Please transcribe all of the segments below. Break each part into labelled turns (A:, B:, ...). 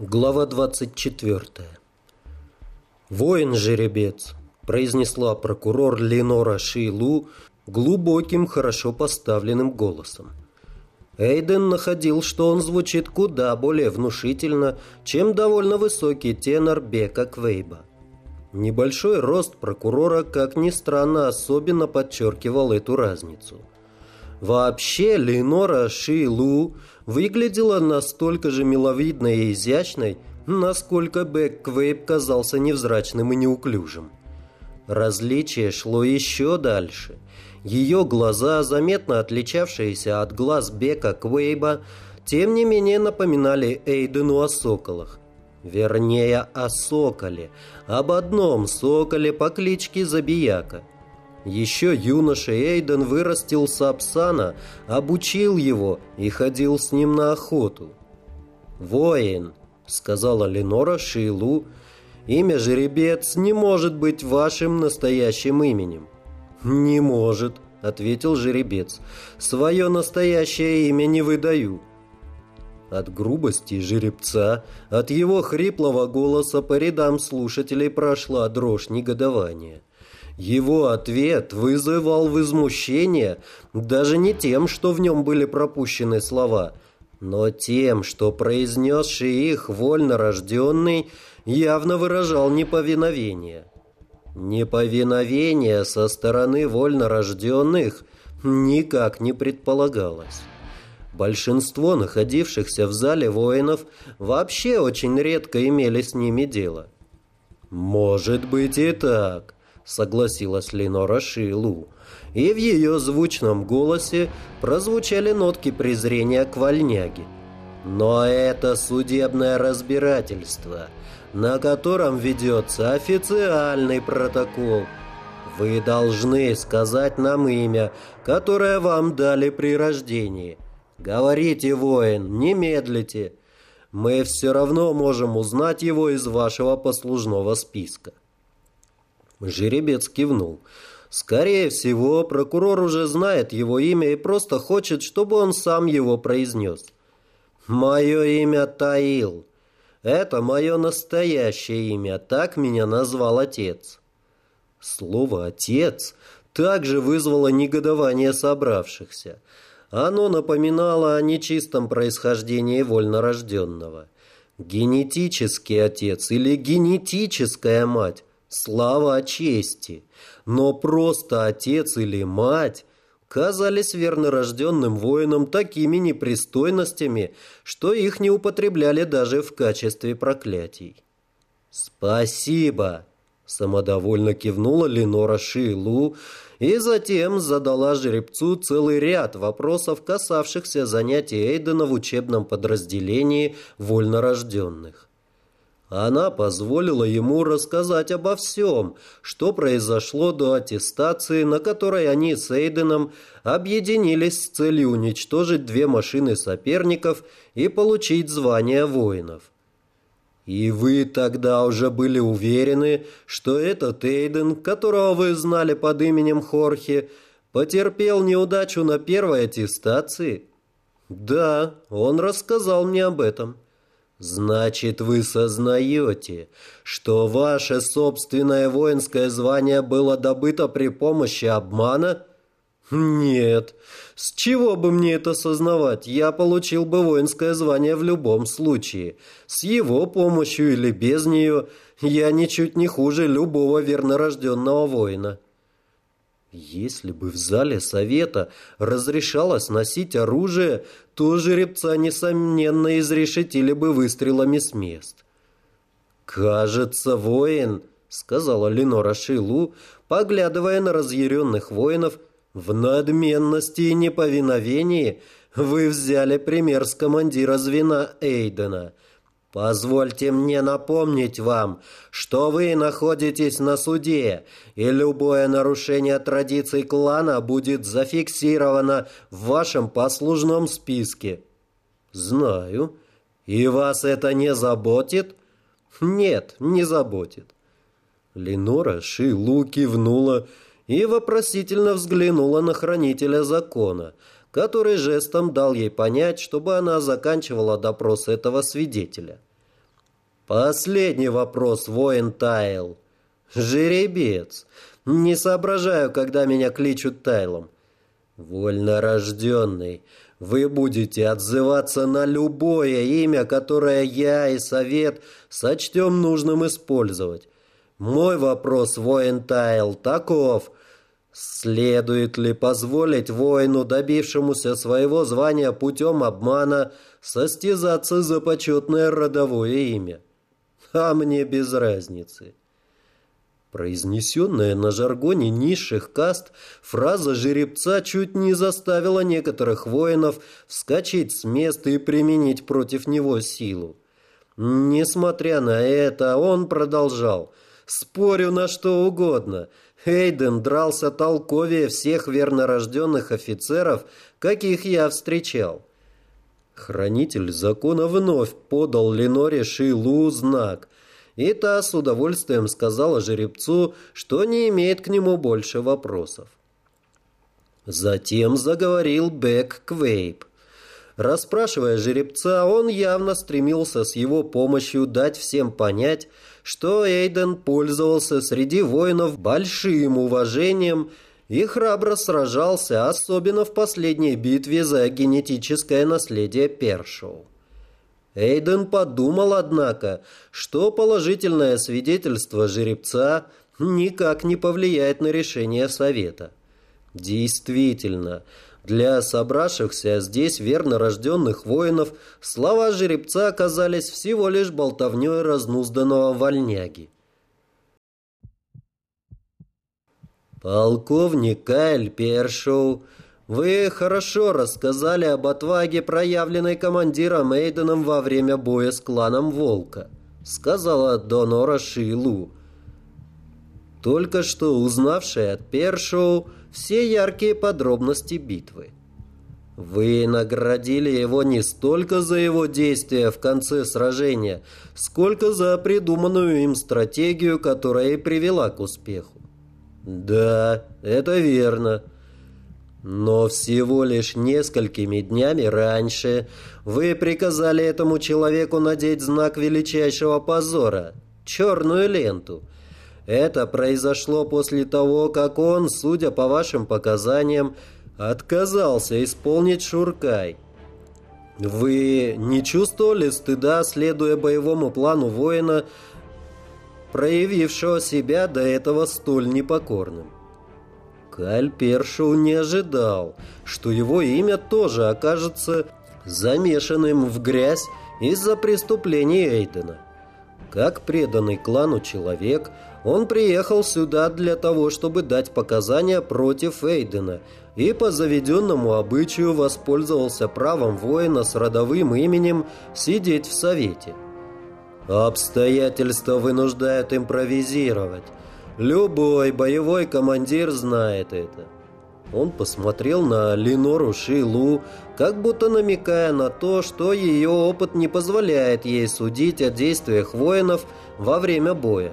A: Глава 24. «Воин-жеребец», – произнесла прокурор Ленора Шейлу глубоким, хорошо поставленным голосом. Эйден находил, что он звучит куда более внушительно, чем довольно высокий тенор Бека Квейба. Небольшой рост прокурора, как ни странно, особенно подчеркивал эту разницу – Вообще, Ленора Шилу выглядела настолько же миловидной и изящной, насколько Бек Квейп казался невзрачным и неуклюжим. Различие шло еще дальше. Ее глаза, заметно отличавшиеся от глаз Бека Квейба, тем не менее напоминали Эйдену о соколах. Вернее, о соколе, об одном соколе по кличке Забияка – еще юноша Эйден вырастил Сапсана, обучил его и ходил с ним на охоту. «Воин», — сказала Ленора Шилу, — «имя жеребец не может быть вашим настоящим именем». «Не может», — ответил жеребец, — «свое настоящее имя не выдаю». От грубости жеребца, от его хриплого голоса по рядам слушателей прошла дрожь негодования. Его ответ вызывал возмущение даже не тем, что в нем были пропущены слова, но тем, что произнесший их вольно рожденный явно выражал неповиновение. Неповиновение со стороны вольно рожденных никак не предполагалось. Большинство находившихся в зале воинов вообще очень редко имели с ними дело. Может быть и так согласилась Ленора Шилу. И в ее звучном голосе прозвучали нотки презрения к вольняге. Но это судебное разбирательство, на котором ведется официальный протокол. Вы должны сказать нам имя, которое вам дали при рождении. Говорите, воин, не медлите. Мы все равно можем узнать его из вашего послужного списка. Жеребец кивнул. Скорее всего, прокурор уже знает его имя и просто хочет, чтобы он сам его произнес. «Мое имя Таил. Это мое настоящее имя, так меня назвал отец». Слово «отец» также вызвало негодование собравшихся. Оно напоминало о нечистом происхождении вольнорожденного. Генетический отец или генетическая мать слава чести, но просто отец или мать казались вернорожденным воинам такими непристойностями, что их не употребляли даже в качестве проклятий. «Спасибо!» – самодовольно кивнула Ленора Шилу и затем задала жеребцу целый ряд вопросов, касавшихся занятий Эйдена в учебном подразделении вольнорожденных. Она позволила ему рассказать обо всем, что произошло до аттестации, на которой они с Эйденом объединились с целью уничтожить две машины соперников и получить звание воинов. И вы тогда уже были уверены, что этот Эйден, которого вы знали под именем Хорхе, потерпел неудачу на первой аттестации? Да, он рассказал мне об этом. Значит, вы сознаете, что ваше собственное воинское звание было добыто при помощи обмана? Нет. С чего бы мне это сознавать? Я получил бы воинское звание в любом случае. С его помощью или без нее я ничуть не хуже любого вернорожденного воина. Если бы в зале совета разрешалось носить оружие, то жеребца, несомненно, изрешетили бы выстрелами с мест. «Кажется, воин», — сказала Ленора Шилу, поглядывая на разъяренных воинов, «в надменности и неповиновении вы взяли пример с командира звена Эйдена». Позвольте мне напомнить вам, что вы находитесь на суде, и любое нарушение традиций клана будет зафиксировано в вашем послужном списке. Знаю. И вас это не заботит? Нет, не заботит. Ленора Шилу кивнула и вопросительно взглянула на хранителя закона, который жестом дал ей понять, чтобы она заканчивала допрос этого свидетеля. Последний вопрос, воин Тайл. Жеребец. Не соображаю, когда меня кличут Тайлом. Вольнорожденный. Вы будете отзываться на любое имя, которое я и совет сочтем нужным использовать. Мой вопрос, воин Тайл, таков. Следует ли позволить воину, добившемуся своего звания путем обмана, состязаться за почетное родовое имя? А мне без разницы. Произнесенная на жаргоне низших каст, фраза жеребца чуть не заставила некоторых воинов вскочить с места и применить против него силу. Несмотря на это, он продолжал. «Спорю на что угодно. Хейден дрался толковее всех вернорожденных офицеров, каких я встречал». Хранитель закона вновь подал Леноре Шилу знак – и та с удовольствием сказала жеребцу, что не имеет к нему больше вопросов. Затем заговорил Бек Квейп. Расспрашивая жеребца, он явно стремился с его помощью дать всем понять, что Эйден пользовался среди воинов большим уважением и храбро сражался, особенно в последней битве за генетическое наследие Першоу. Эйден подумал, однако, что положительное свидетельство жеребца никак не повлияет на решение совета. Действительно, для собравшихся здесь верно рожденных воинов слова жеребца оказались всего лишь болтовней разнузданного вольняги. Полковник Кайль Першоу вы хорошо рассказали об отваге, проявленной командиром Эйденом во время боя с кланом Волка, сказала Донора Шилу. Только что узнавшая от Першоу все яркие подробности битвы. Вы наградили его не столько за его действия в конце сражения, сколько за придуманную им стратегию, которая и привела к успеху. Да, это верно. Но всего лишь несколькими днями раньше вы приказали этому человеку надеть знак величайшего позора – черную ленту. Это произошло после того, как он, судя по вашим показаниям, отказался исполнить Шуркай. Вы не чувствовали стыда, следуя боевому плану воина, проявившего себя до этого столь непокорным? Каль Першоу не ожидал, что его имя тоже окажется замешанным в грязь из-за преступлений Эйдена. Как преданный клану человек, он приехал сюда для того, чтобы дать показания против Эйдена и по заведенному обычаю воспользовался правом воина с родовым именем сидеть в совете. Обстоятельства вынуждают импровизировать. Любой боевой командир знает это. Он посмотрел на Ленору Шилу, как будто намекая на то, что ее опыт не позволяет ей судить о действиях воинов во время боя.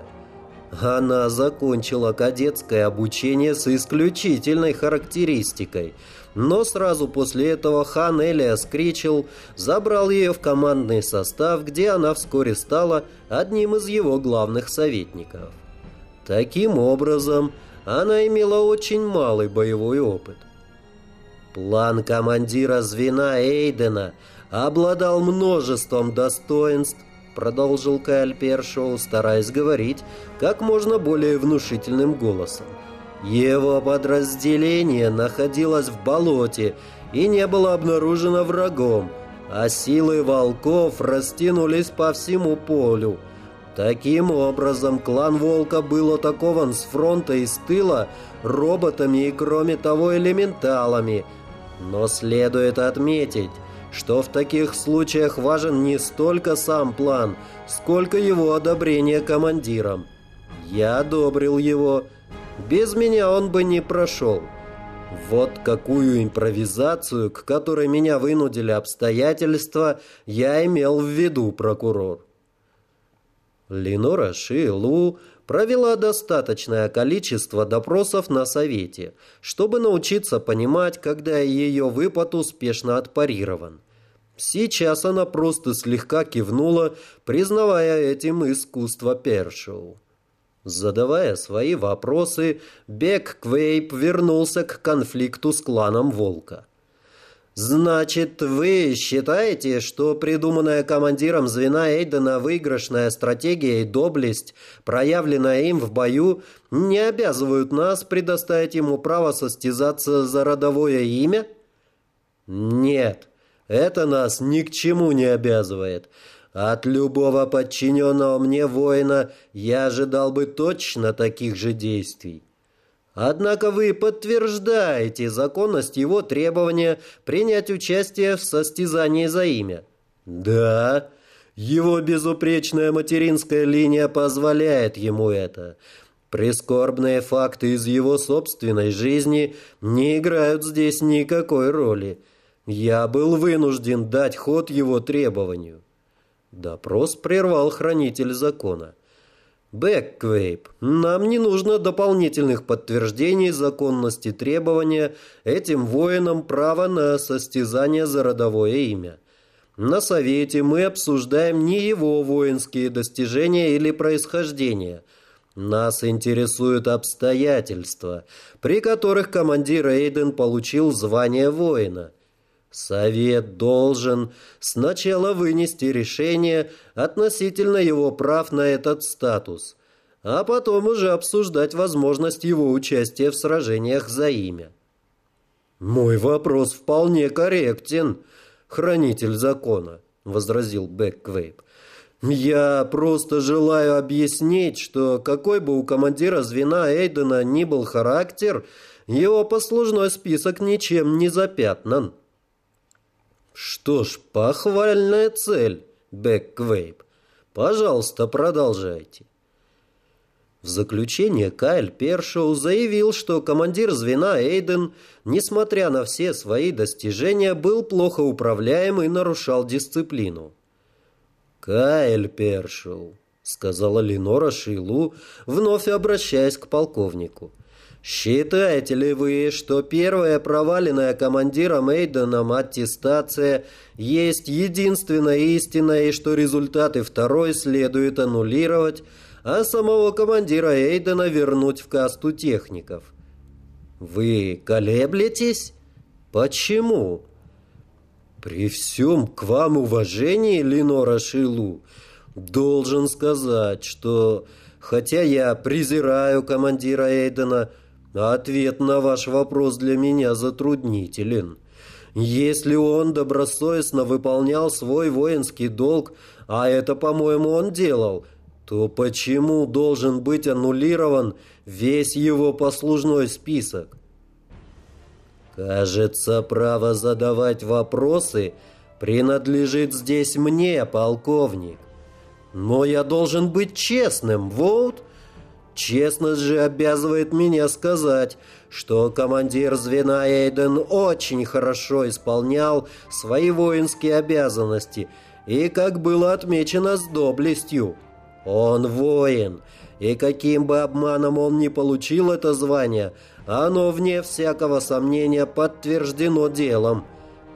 A: Она закончила кадетское обучение с исключительной характеристикой, но сразу после этого хан Элиас Кричел забрал ее в командный состав, где она вскоре стала одним из его главных советников. Таким образом, она имела очень малый боевой опыт. План командира звена Эйдена обладал множеством достоинств, продолжил Кайл Першоу, стараясь говорить как можно более внушительным голосом. Его подразделение находилось в болоте и не было обнаружено врагом, а силы волков растянулись по всему полю – Таким образом, клан Волка был атакован с фронта и с тыла роботами и, кроме того, элементалами. Но следует отметить, что в таких случаях важен не столько сам план, сколько его одобрение командиром. Я одобрил его. Без меня он бы не прошел. Вот какую импровизацию, к которой меня вынудили обстоятельства, я имел в виду, прокурор. Ленора Шилу провела достаточное количество допросов на совете, чтобы научиться понимать, когда ее выпад успешно отпарирован. Сейчас она просто слегка кивнула, признавая этим искусство Першоу. Задавая свои вопросы, Бек Квейп вернулся к конфликту с кланом Волка. «Значит, вы считаете, что придуманная командиром звена Эйдена выигрышная стратегия и доблесть, проявленная им в бою, не обязывают нас предоставить ему право состязаться за родовое имя?» «Нет, это нас ни к чему не обязывает. От любого подчиненного мне воина я ожидал бы точно таких же действий. Однако вы подтверждаете законность его требования принять участие в состязании за имя. Да, его безупречная материнская линия позволяет ему это. Прискорбные факты из его собственной жизни не играют здесь никакой роли. Я был вынужден дать ход его требованию. Допрос прервал хранитель закона. Бэкквейп, нам не нужно дополнительных подтверждений законности требования этим воинам права на состязание за родовое имя. На совете мы обсуждаем не его воинские достижения или происхождение. Нас интересуют обстоятельства, при которых командир Эйден получил звание воина. Совет должен сначала вынести решение относительно его прав на этот статус, а потом уже обсуждать возможность его участия в сражениях за имя. «Мой вопрос вполне корректен, хранитель закона», — возразил Бэкквейп. «Я просто желаю объяснить, что какой бы у командира звена Эйдена ни был характер, его послужной список ничем не запятнан». Что ж, похвальная цель, Бэкквейп. Пожалуйста, продолжайте. В заключение Кайл Першоу заявил, что командир звена Эйден, несмотря на все свои достижения, был плохо управляем и нарушал дисциплину. «Кайл Першоу», — сказала Ленора Шилу, вновь обращаясь к полковнику, — Считаете ли вы, что первая проваленная командиром Эйденом аттестация есть единственная истина и что результаты второй следует аннулировать, а самого командира Эйдена вернуть в касту техников? Вы колеблетесь? Почему? При всем к вам уважении, Ленора Шилу, должен сказать, что, хотя я презираю командира Эйдена, Ответ на ваш вопрос для меня затруднителен. Если он добросовестно выполнял свой воинский долг, а это, по-моему, он делал, то почему должен быть аннулирован весь его послужной список? Кажется, право задавать вопросы принадлежит здесь мне, полковник. Но я должен быть честным, вот... Честность же обязывает меня сказать, что командир звена Эйден очень хорошо исполнял свои воинские обязанности и, как было отмечено, с доблестью. Он воин, и каким бы обманом он ни получил это звание, оно, вне всякого сомнения, подтверждено делом.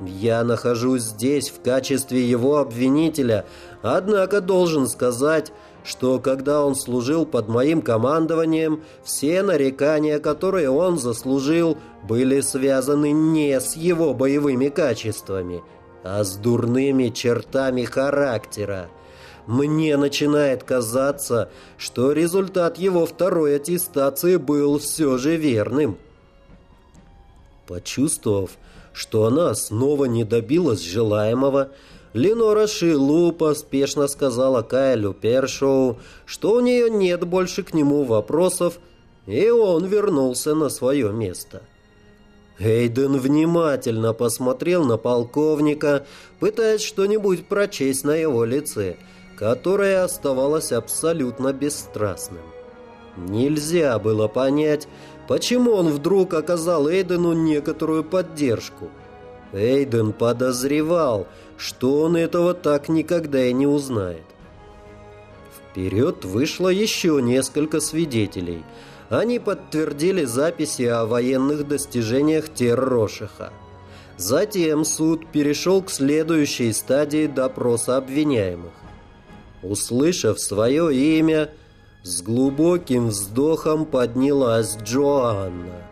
A: Я нахожусь здесь в качестве его обвинителя, однако должен сказать что когда он служил под моим командованием, все нарекания, которые он заслужил, были связаны не с его боевыми качествами, а с дурными чертами характера. Мне начинает казаться, что результат его второй аттестации был все же верным. Почувствовав, что она снова не добилась желаемого, Ленора Шилу поспешно сказала Кайлю Першоу, что у нее нет больше к нему вопросов, и он вернулся на свое место. Эйден внимательно посмотрел на полковника, пытаясь что-нибудь прочесть на его лице, которое оставалось абсолютно бесстрастным. Нельзя было понять, почему он вдруг оказал Эйдену некоторую поддержку. Эйден подозревал, что он этого так никогда и не узнает. Вперед вышло еще несколько свидетелей. Они подтвердили записи о военных достижениях Террошиха. Затем суд перешел к следующей стадии допроса обвиняемых. Услышав свое имя, с глубоким вздохом поднялась Джоанна.